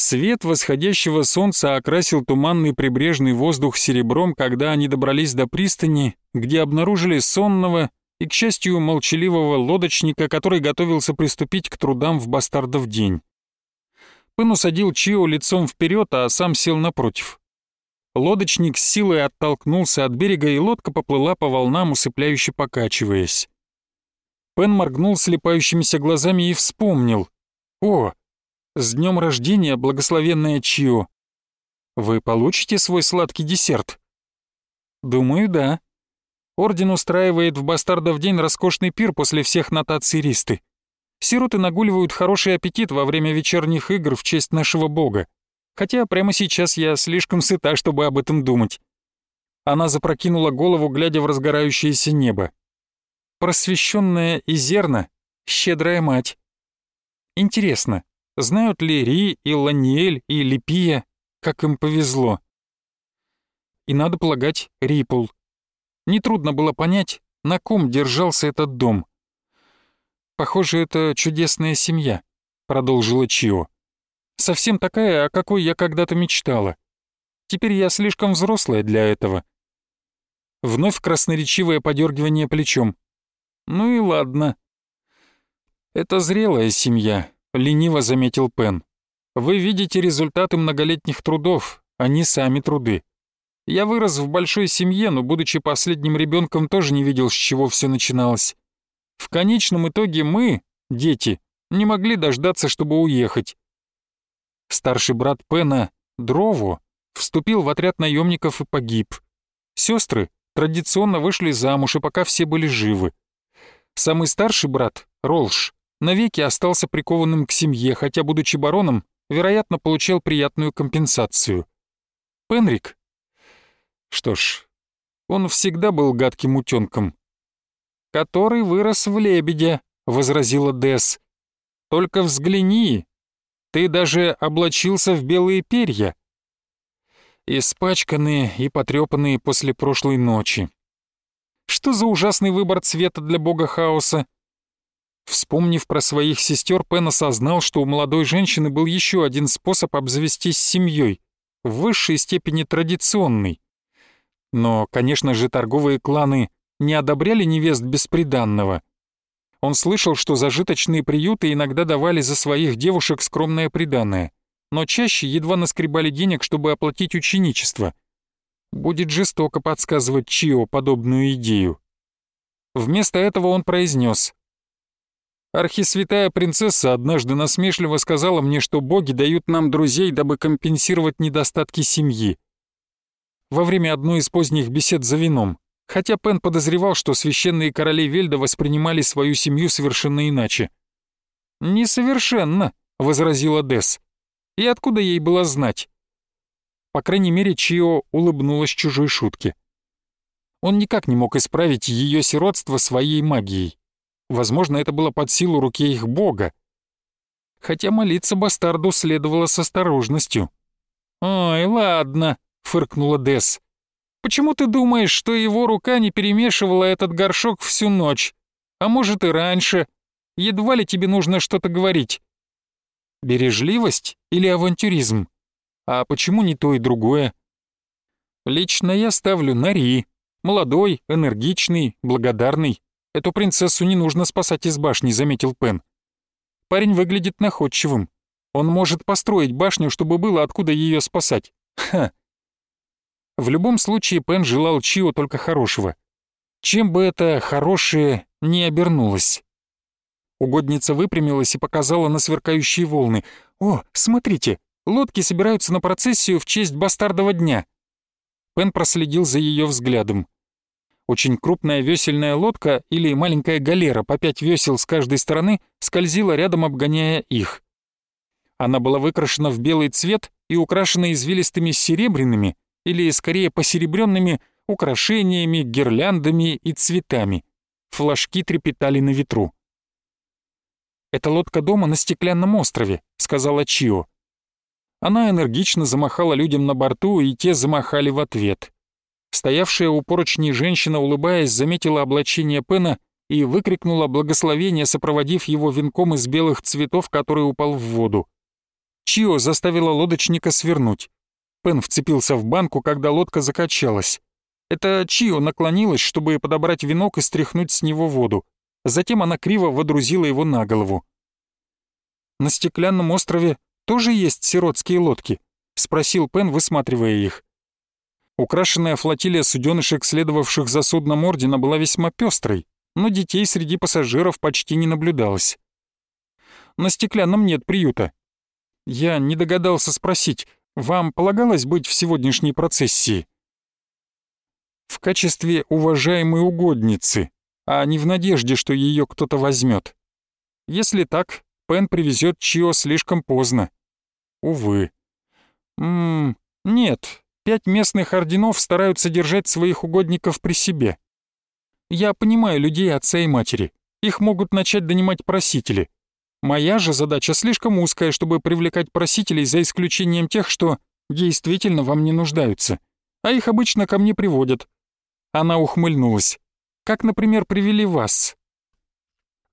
Свет восходящего солнца окрасил туманный прибрежный воздух серебром, когда они добрались до пристани, где обнаружили сонного и, к счастью, молчаливого лодочника, который готовился приступить к трудам в бастардов день. Пын усадил Чио лицом вперед, а сам сел напротив. Лодочник с силой оттолкнулся от берега, и лодка поплыла по волнам, усыпляюще покачиваясь. Пен моргнул слепающимися глазами и вспомнил. «О, с днем рождения, благословенная Чио! Вы получите свой сладкий десерт?» «Думаю, да. Орден устраивает в Бастардов день роскошный пир после всех нотаций Ристы. Сироты нагуливают хороший аппетит во время вечерних игр в честь нашего бога хотя прямо сейчас я слишком сыта, чтобы об этом думать. Она запрокинула голову, глядя в разгорающееся небо. Просвещенная Изерна, щедрая мать. Интересно, знают ли Ри и Ланиэль и Липия, как им повезло? И надо полагать, Рипл. Нетрудно было понять, на ком держался этот дом. «Похоже, это чудесная семья», — продолжила Чио. Совсем такая, о какой я когда-то мечтала. Теперь я слишком взрослая для этого. Вновь красноречивое подергивание плечом. Ну и ладно. Это зрелая семья, лениво заметил Пен. Вы видите результаты многолетних трудов, а не сами труды. Я вырос в большой семье, но, будучи последним ребенком, тоже не видел, с чего все начиналось. В конечном итоге мы, дети, не могли дождаться, чтобы уехать. Старший брат Пена, Дрову, вступил в отряд наемников и погиб. Сестры традиционно вышли замуж, и пока все были живы. Самый старший брат, Ролш, навеки остался прикованным к семье, хотя, будучи бароном, вероятно, получал приятную компенсацию. Пенрик? Что ж, он всегда был гадким утенком. «Который вырос в лебедя», — возразила Десс. «Только взгляни, ты даже облачился в белые перья. Испачканные и потрепанные после прошлой ночи. Что за ужасный выбор цвета для бога хаоса? Вспомнив про своих сестер, Пен осознал, что у молодой женщины был еще один способ обзавестись семьей, в высшей степени традиционный. Но, конечно же, торговые кланы не одобряли невест бесприданного. Он слышал, что зажиточные приюты иногда давали за своих девушек скромное приданное, но чаще едва наскребали денег, чтобы оплатить ученичество. Будет жестоко подсказывать Чио подобную идею. Вместо этого он произнес. «Архисвятая принцесса однажды насмешливо сказала мне, что боги дают нам друзей, дабы компенсировать недостатки семьи. Во время одной из поздних бесед за вином хотя Пен подозревал, что священные короли Вельда воспринимали свою семью совершенно иначе. «Несовершенно», — возразила Десс. «И откуда ей было знать?» По крайней мере, Чио улыбнулась чужой шутке. Он никак не мог исправить ее сиротство своей магией. Возможно, это было под силу руке их бога. Хотя молиться бастарду следовало с осторожностью. «Ой, ладно», — фыркнула Десс. Почему ты думаешь, что его рука не перемешивала этот горшок всю ночь? А может и раньше? Едва ли тебе нужно что-то говорить. Бережливость или авантюризм? А почему не то и другое? Лично я ставлю на Ри. Молодой, энергичный, благодарный. Эту принцессу не нужно спасать из башни, заметил Пен. Парень выглядит находчивым. Он может построить башню, чтобы было откуда ее спасать. Ха, в любом случае Пен желал Чио только хорошего. Чем бы это хорошее не обернулось. Угодница выпрямилась и показала на сверкающие волны. «О, смотрите, лодки собираются на процессию в честь бастардова дня». Пен проследил за ее взглядом. Очень крупная весельная лодка или маленькая галера по пять весел с каждой стороны скользила рядом, обгоняя их. Она была выкрашена в белый цвет и украшена извилистыми серебряными, или скорее посеребренными украшениями, гирляндами и цветами. Флажки трепетали на ветру. «Это лодка дома на стеклянном острове», — сказала Чио. Она энергично замахала людям на борту, и те замахали в ответ. Стоявшая у поручней женщина, улыбаясь, заметила облачение Пена и выкрикнула благословение, сопроводив его венком из белых цветов, который упал в воду. Чио заставила лодочника свернуть. Пен вцепился в банку, когда лодка закачалась. Это Чио наклонилась, чтобы подобрать венок и стряхнуть с него воду. Затем она криво водрузила его на голову. «На стеклянном острове тоже есть сиротские лодки?» — спросил Пен, высматривая их. Украшенная флотилия суденышек, следовавших за судном Ордена, была весьма пестрой, но детей среди пассажиров почти не наблюдалось. На стеклянном нет приюта. Я не догадался спросить, вам полагалось быть в сегодняшней процессии? В качестве уважаемой угодницы, а не в надежде, что ее кто-то возьмет. Если так, Пен привезет Чио слишком поздно. Увы. Ммм, нет, пять местных орденов стараются держать своих угодников при себе. Я понимаю людей отца и матери. Их могут начать донимать просители. Моя же задача слишком узкая, чтобы привлекать просителей за исключением тех, что действительно вам не нуждаются. А их обычно ко мне приводят. Она ухмыльнулась. Как, например, привели вас.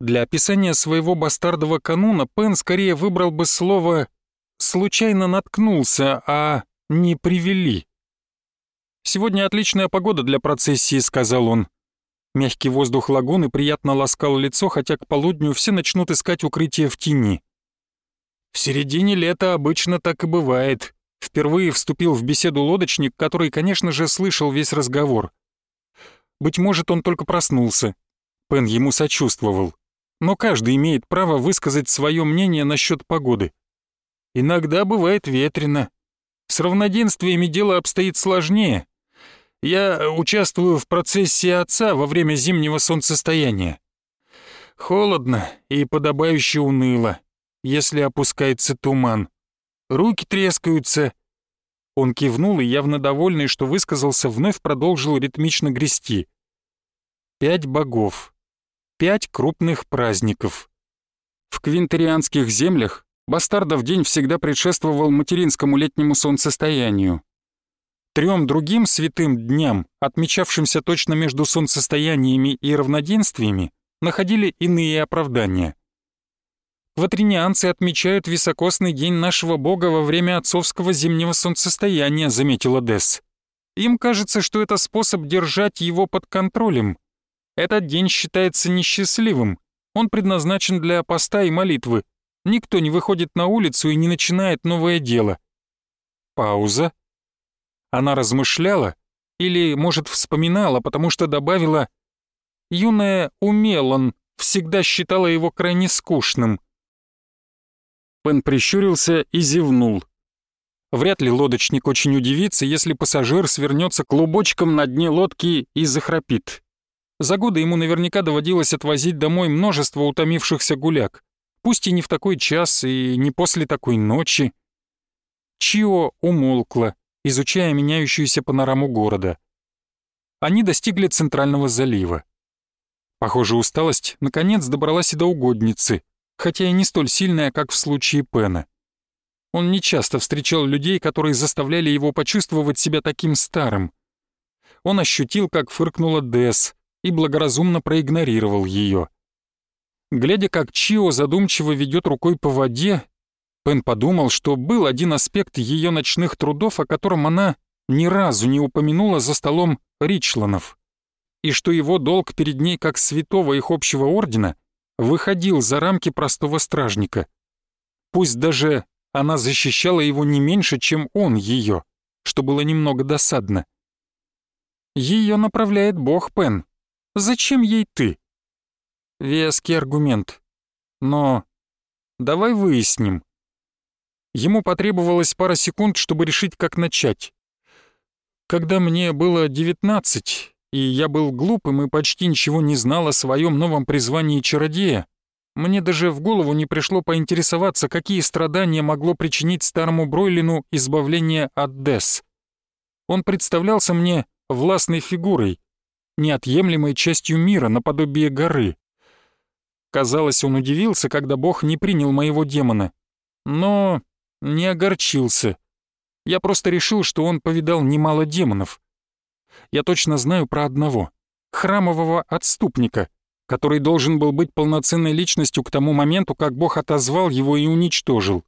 Для описания своего бастардового кануна Пен скорее выбрал бы слово «случайно наткнулся», а не «привели». «Сегодня отличная погода для процессии», — сказал он. Мягкий воздух лагуны приятно ласкал лицо, хотя к полудню все начнут искать укрытие в тени. В середине лета обычно так и бывает. Впервые вступил в беседу лодочник, который, конечно же, слышал весь разговор. Быть может, он только проснулся. Пен ему сочувствовал. Но каждый имеет право высказать свое мнение насчет погоды. Иногда бывает ветрено. С равноденствиями дело обстоит сложнее. Я участвую в процессе отца во время зимнего солнцестояния. Холодно и подобающе уныло, если опускается туман. Руки трескаются. Он кивнул и, явно довольный, что высказался, вновь продолжил ритмично грести. Пять богов. Пять крупных праздников. В квинтерианских землях бастардов день всегда предшествовал материнскому летнему солнцестоянию. Трем другим святым дням, отмечавшимся точно между солнцестояниями и равноденствиями, находили иные оправдания. «Кватринианцы отмечают високосный день нашего бога во время отцовского зимнего солнцестояния», — заметила Десс. «Им кажется, что это способ держать его под контролем. Этот день считается несчастливым. Он предназначен для поста и молитвы. Никто не выходит на улицу и не начинает новое дело». Пауза. Она размышляла или, может, вспоминала, потому что добавила «Юная Умелан всегда считала его крайне скучным». Пен прищурился и зевнул. Вряд ли лодочник очень удивится, если пассажир свернется клубочком на дне лодки и захрапит. За годы ему наверняка доводилось отвозить домой множество утомившихся гуляк, пусть и не в такой час и не после такой ночи. Чио умолкла, изучая меняющуюся панораму города. Они достигли центрального залива. Похоже, усталость наконец добралась и до угодницы, хотя и не столь сильная, как в случае Пена. Он нечасто встречал людей, которые заставляли его почувствовать себя таким старым. Он ощутил, как фыркнула Дес, и благоразумно проигнорировал ее. Глядя, как Чио задумчиво ведет рукой по воде, Пен подумал, что был один аспект ее ночных трудов, о котором она ни разу не упомянула за столом Ричланов, и что его долг перед ней как святого их общего ордена выходил за рамки простого стражника. Пусть даже она защищала его не меньше, чем он ее, что было немного досадно. Ее направляет Бог, Пен. Зачем ей ты? Веский аргумент. Но давай выясним, Ему потребовалось пара секунд, чтобы решить, как начать. Когда мне было 19, и я был глупым и почти ничего не знал о своем новом призвании чародея, мне даже в голову не пришло поинтересоваться, какие страдания могло причинить старому Бройлину избавление от Дес. Он представлялся мне властной фигурой, неотъемлемой частью мира наподобие горы. Казалось, он удивился, когда Бог не принял моего демона. Но не огорчился. Я просто решил, что он повидал немало демонов. Я точно знаю про одного — храмового отступника, который должен был быть полноценной личностью к тому моменту, как Бог отозвал его и уничтожил.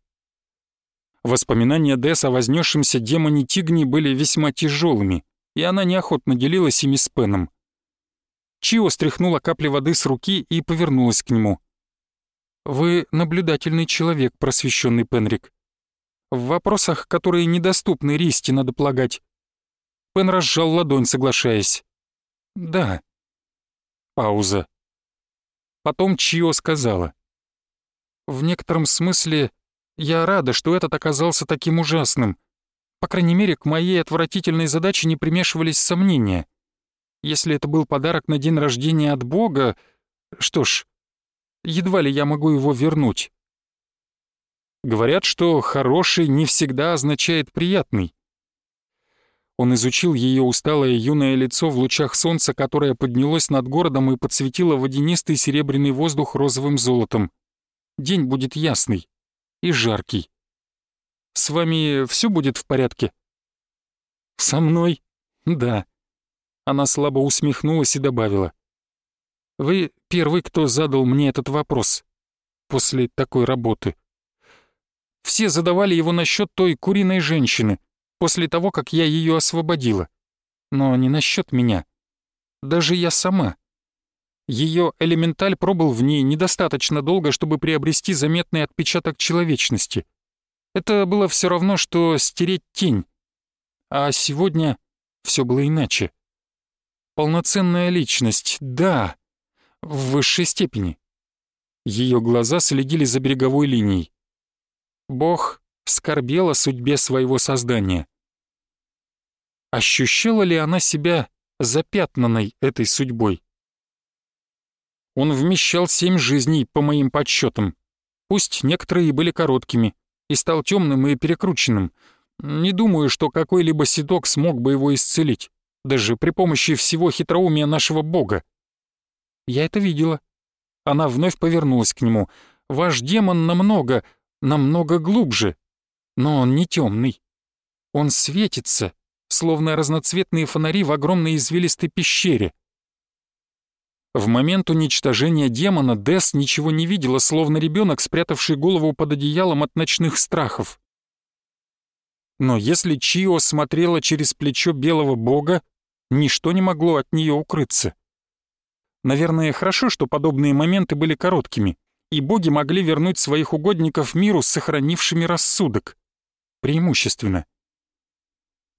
Воспоминания Дес о вознесшемся демоне Тигни были весьма тяжелыми, и она неохотно делилась ими с Пеном. Чио стряхнула капли воды с руки и повернулась к нему. «Вы наблюдательный человек, просвещенный Пенрик. В вопросах, которые недоступны Ристи, надо полагать». Пен разжал ладонь, соглашаясь. «Да». Пауза. Потом Чио сказала. «В некотором смысле я рада, что этот оказался таким ужасным. По крайней мере, к моей отвратительной задаче не примешивались сомнения. Если это был подарок на день рождения от Бога, что ж, едва ли я могу его вернуть. Говорят, что «хороший» не всегда означает «приятный». Он изучил ее усталое юное лицо в лучах солнца, которое поднялось над городом и подсветило водянистый серебряный воздух розовым золотом. День будет ясный и жаркий. С вами все будет в порядке? Со мной? Да. Она слабо усмехнулась и добавила. Вы первый, кто задал мне этот вопрос после такой работы. Все задавали его насчет той куриной женщины, после того, как я ее освободила. Но не насчет меня. Даже я сама. Ее элементаль пробыл в ней недостаточно долго, чтобы приобрести заметный отпечаток человечности. Это было все равно, что стереть тень. А сегодня все было иначе. Полноценная личность, да, в высшей степени. Ее глаза следили за береговой линией. Бог скорбел о судьбе своего создания. Ощущала ли она себя запятнанной этой судьбой? Он вмещал семь жизней, по моим подсчетам. Пусть некоторые были короткими, и стал темным и перекрученным. Не думаю, что какой-либо седок смог бы его исцелить, даже при помощи всего хитроумия нашего бога. Я это видела. Она вновь повернулась к нему. Ваш демон намного, намного глубже, но он не темный. Он светится, словно разноцветные фонари в огромной извилистой пещере. В момент уничтожения демона Дес ничего не видела, словно ребенок, спрятавший голову под одеялом от ночных страхов. Но если Чио смотрела через плечо белого бога, ничто не могло от нее укрыться. Наверное, хорошо, что подобные моменты были короткими, и боги могли вернуть своих угодников миру, сохранившими рассудок. Преимущественно.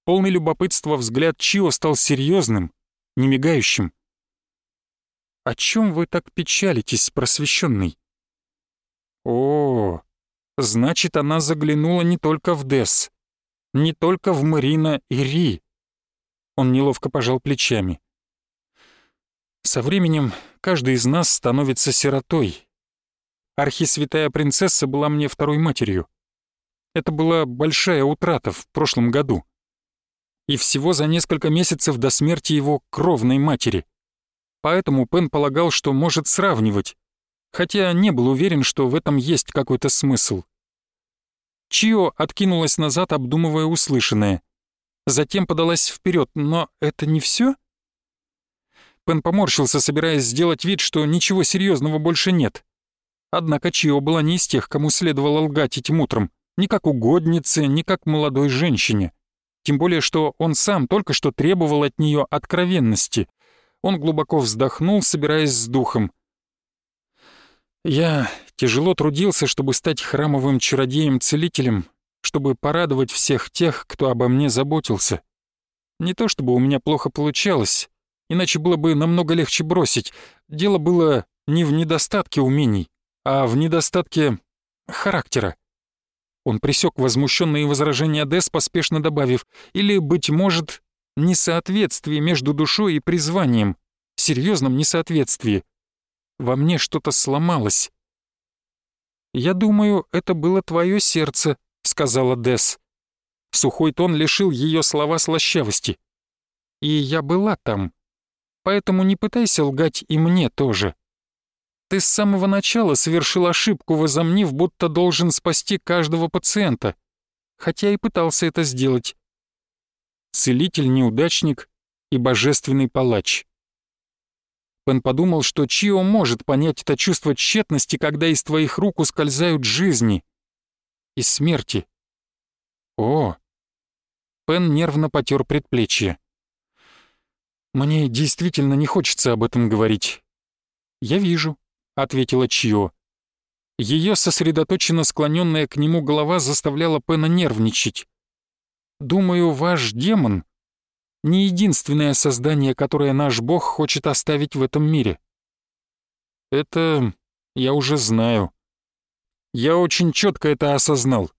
Полный любопытства взгляд Чио стал серьезным, немигающим. «О чем вы так печалитесь, просвещенный?» «О, значит, она заглянула не только в Дес, не только в Марина и Ри». Он неловко пожал плечами. «Со временем каждый из нас становится сиротой. Архисвятая принцесса была мне второй матерью. Это была большая утрата в прошлом году. И всего за несколько месяцев до смерти его кровной матери — поэтому Пен полагал, что может сравнивать, хотя не был уверен, что в этом есть какой-то смысл. Чио откинулась назад, обдумывая услышанное. Затем подалась вперед, но это не все? Пен поморщился, собираясь сделать вид, что ничего серьезного больше нет. Однако Чио была не из тех, кому следовало лгать этим утром, ни как угоднице, ни как молодой женщине. Тем более, что он сам только что требовал от нее откровенности. Он глубоко вздохнул, собираясь с духом. «Я тяжело трудился, чтобы стать храмовым чародеем-целителем, чтобы порадовать всех тех, кто обо мне заботился. Не то чтобы у меня плохо получалось, иначе было бы намного легче бросить. Дело было не в недостатке умений, а в недостатке характера. Он присек возмущенные возражения Дес, поспешно добавив, или, быть может, несоответствие между душой и призванием, серьезном несоответствии. Во мне что-то сломалось. «Я думаю, это было твое сердце», — сказала Дес. Сухой тон лишил ее слова слащавости. «И я была там. Поэтому не пытайся лгать и мне тоже. Ты с самого начала совершил ошибку, возомнив, будто должен спасти каждого пациента, хотя и пытался это сделать целитель-неудачник и божественный палач. Пен подумал, что Чио может понять это чувство тщетности, когда из твоих рук ускользают жизни и смерти, О! Пен нервно потер предплечье. Мне действительно не хочется об этом говорить. Я вижу, ответила Чио. Ее сосредоточенно склоненная к нему голова заставляла Пена нервничать. Думаю, ваш демон — не единственное создание, которое наш бог хочет оставить в этом мире. Это я уже знаю. Я очень четко это осознал.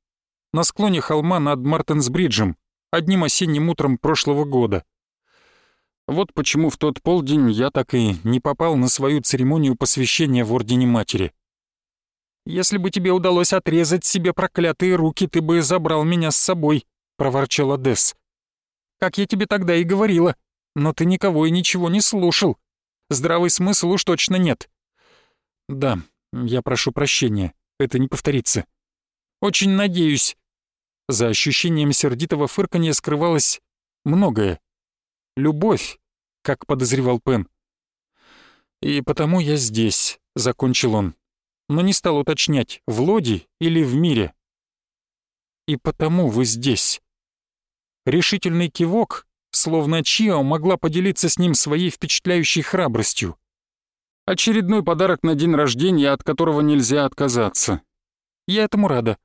На склоне холма над Мартенсбриджем, одним осенним утром прошлого года. Вот почему в тот полдень я так и не попал на свою церемонию посвящения в Ордене Матери. «Если бы тебе удалось отрезать себе проклятые руки, ты бы забрал меня с собой», — проворчала Десс. «Как я тебе тогда и говорила, но ты никого и ничего не слушал. Здравый смысл уж точно нет». «Да, я прошу прощения, это не повторится». «Очень надеюсь». За ощущением сердитого фырканья скрывалось многое. Любовь, как подозревал Пен. «И потому я здесь», — закончил он но не стал уточнять, в Лоди или в мире. «И потому вы здесь». Решительный кивок, словно Чио могла поделиться с ним своей впечатляющей храбростью. Очередной подарок на день рождения, от которого нельзя отказаться. Я этому рада.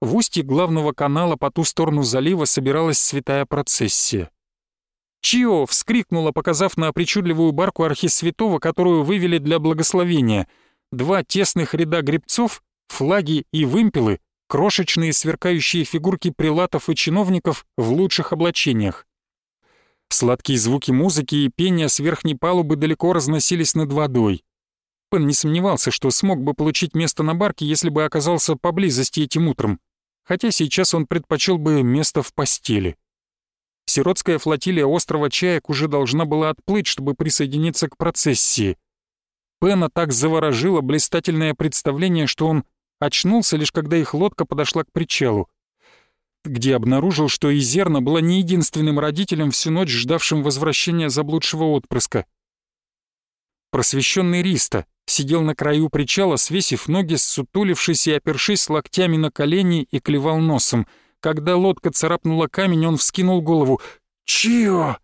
В устье главного канала по ту сторону залива собиралась святая процессия. Чио вскрикнула, показав на причудливую барку архисвятого, которую вывели для благословения — два тесных ряда гребцов, флаги и вымпелы, крошечные сверкающие фигурки прилатов и чиновников в лучших облачениях. Сладкие звуки музыки и пения с верхней палубы далеко разносились над водой. Пен не сомневался, что смог бы получить место на барке, если бы оказался поблизости этим утром, хотя сейчас он предпочел бы место в постели. Сиротская флотилия острова Чаек уже должна была отплыть, чтобы присоединиться к процессии. Пена так заворожило блистательное представление, что он очнулся лишь когда их лодка подошла к причалу, где обнаружил, что Изерна была не единственным родителем всю ночь ждавшим возвращения заблудшего отпрыска. Просвещенный Риста сидел на краю причала, свесив ноги, ссутулившись и опершись локтями на колени и клевал носом. Когда лодка царапнула камень, он вскинул голову. «Чио!»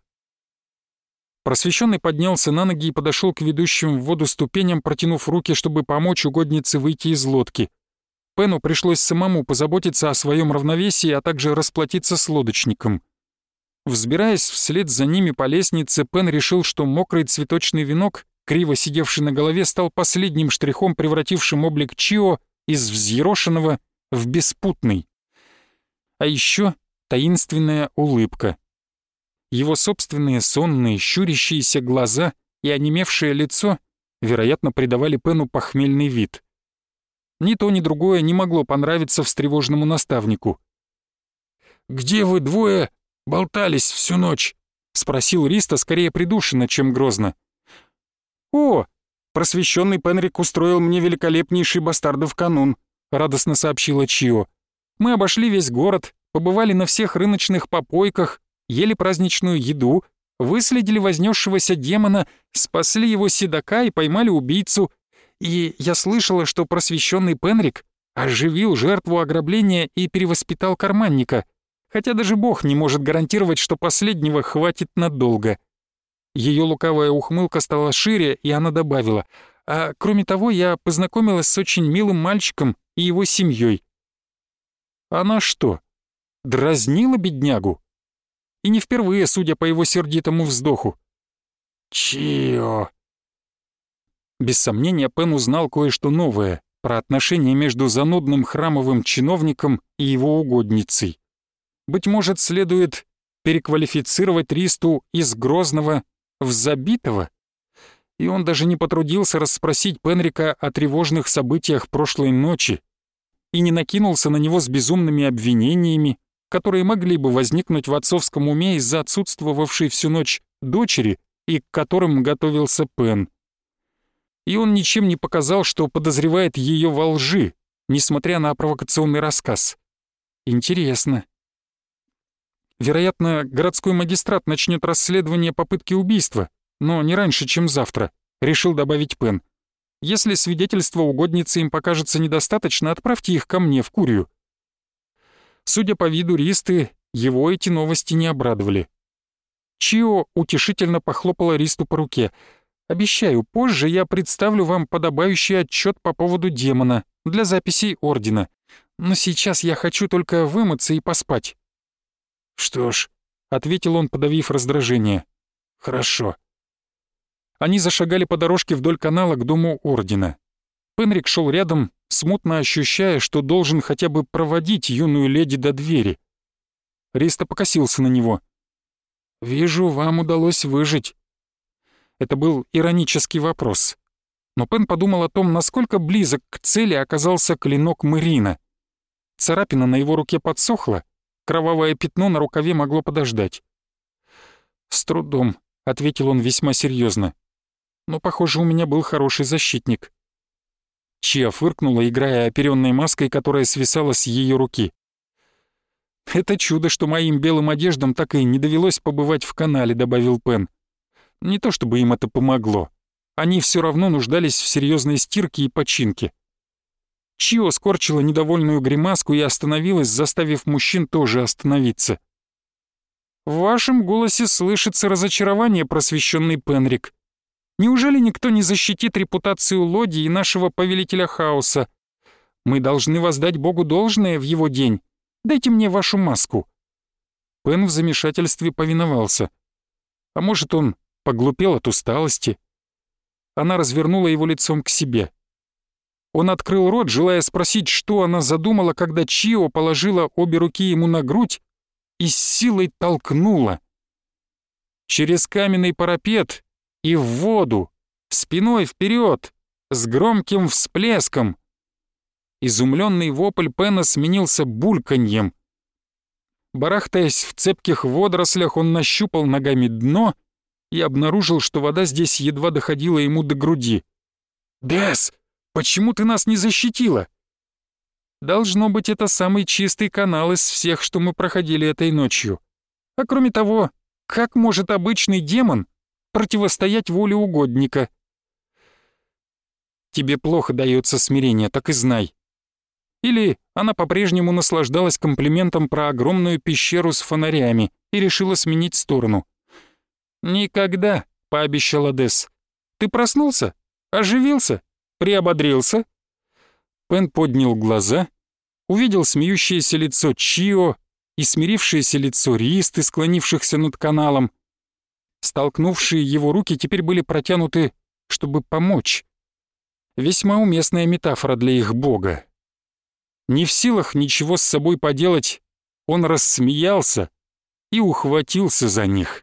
Просвещенный поднялся на ноги и подошел к ведущим в воду ступеням, протянув руки, чтобы помочь угоднице выйти из лодки. Пену пришлось самому позаботиться о своем равновесии, а также расплатиться с лодочником. Взбираясь вслед за ними по лестнице, Пен решил, что мокрый цветочный венок, криво сидевший на голове, стал последним штрихом, превратившим облик Чио из взъерошенного в беспутный. А еще таинственная улыбка — его собственные сонные, щурящиеся глаза и онемевшее лицо, вероятно, придавали Пену похмельный вид. Ни то, ни другое не могло понравиться встревоженному наставнику. «Где вы двое болтались всю ночь?» — спросил Риста скорее придушенно, чем грозно. «О, просвещенный Пенрик устроил мне великолепнейший бастардов канун», — радостно сообщила Чио. «Мы обошли весь город, побывали на всех рыночных попойках, ели праздничную еду, выследили вознесшегося демона, спасли его седока и поймали убийцу. И я слышала, что просвещенный Пенрик оживил жертву ограбления и перевоспитал карманника, хотя даже бог не может гарантировать, что последнего хватит надолго. Ее лукавая ухмылка стала шире, и она добавила, «А кроме того, я познакомилась с очень милым мальчиком и его семьей. Она что, дразнила беднягу? И не впервые, судя по его сердитому вздоху. «Чио!» Без сомнения, Пен узнал кое-что новое про отношения между занудным храмовым чиновником и его угодницей. Быть может, следует переквалифицировать Ристу из Грозного в Забитого? И он даже не потрудился расспросить Пенрика о тревожных событиях прошлой ночи и не накинулся на него с безумными обвинениями, которые могли бы возникнуть в отцовском уме из-за отсутствовавшей всю ночь дочери и к которым готовился Пен. И он ничем не показал, что подозревает ее во лжи, несмотря на провокационный рассказ. Интересно. Вероятно, городской магистрат начнет расследование попытки убийства, но не раньше, чем завтра, решил добавить Пен. Если свидетельство угодницы им покажется недостаточно, отправьте их ко мне в Курию. Судя по виду Ристы, его эти новости не обрадовали. Чио утешительно похлопала Ристу по руке. «Обещаю, позже я представлю вам подобающий отчет по поводу демона для записей Ордена. Но сейчас я хочу только вымыться и поспать». «Что ж», — ответил он, подавив раздражение. «Хорошо». Они зашагали по дорожке вдоль канала к дому Ордена. Пенрик шел рядом, смутно ощущая, что должен хотя бы проводить юную леди до двери. Риста покосился на него. «Вижу, вам удалось выжить». Это был иронический вопрос. Но Пен подумал о том, насколько близок к цели оказался клинок Мэрина. Царапина на его руке подсохла, кровавое пятно на рукаве могло подождать. «С трудом», — ответил он весьма серьезно. «Но, похоже, у меня был хороший защитник». Чья фыркнула, играя оперенной маской, которая свисала с ее руки. «Это чудо, что моим белым одеждам так и не довелось побывать в канале», — добавил Пен. «Не то чтобы им это помогло. Они все равно нуждались в серьезной стирке и починке». Чио скорчила недовольную гримаску и остановилась, заставив мужчин тоже остановиться. «В вашем голосе слышится разочарование, просвещенный Пенрик. Неужели никто не защитит репутацию Лоди и нашего повелителя хаоса? Мы должны воздать Богу должное в его день. Дайте мне вашу маску». Пен в замешательстве повиновался. А может, он поглупел от усталости? Она развернула его лицом к себе. Он открыл рот, желая спросить, что она задумала, когда Чио положила обе руки ему на грудь и с силой толкнула. Через каменный парапет и в воду, спиной вперед, с громким всплеском. Изумленный вопль Пена сменился бульканьем. Барахтаясь в цепких водорослях, он нащупал ногами дно и обнаружил, что вода здесь едва доходила ему до груди. «Дес, почему ты нас не защитила?» Должно быть, это самый чистый канал из всех, что мы проходили этой ночью. А кроме того, как может обычный демон противостоять воле угодника. Тебе плохо дается смирение, так и знай. Или она по-прежнему наслаждалась комплиментом про огромную пещеру с фонарями и решила сменить сторону. «Никогда», — пообещал Адес. «Ты проснулся? Оживился? Приободрился?» Пен поднял глаза, увидел смеющееся лицо Чио и смирившееся лицо Ристы, склонившихся над каналом, Столкнувшие его руки теперь были протянуты, чтобы помочь. Весьма уместная метафора для их бога. Не в силах ничего с собой поделать, он рассмеялся и ухватился за них.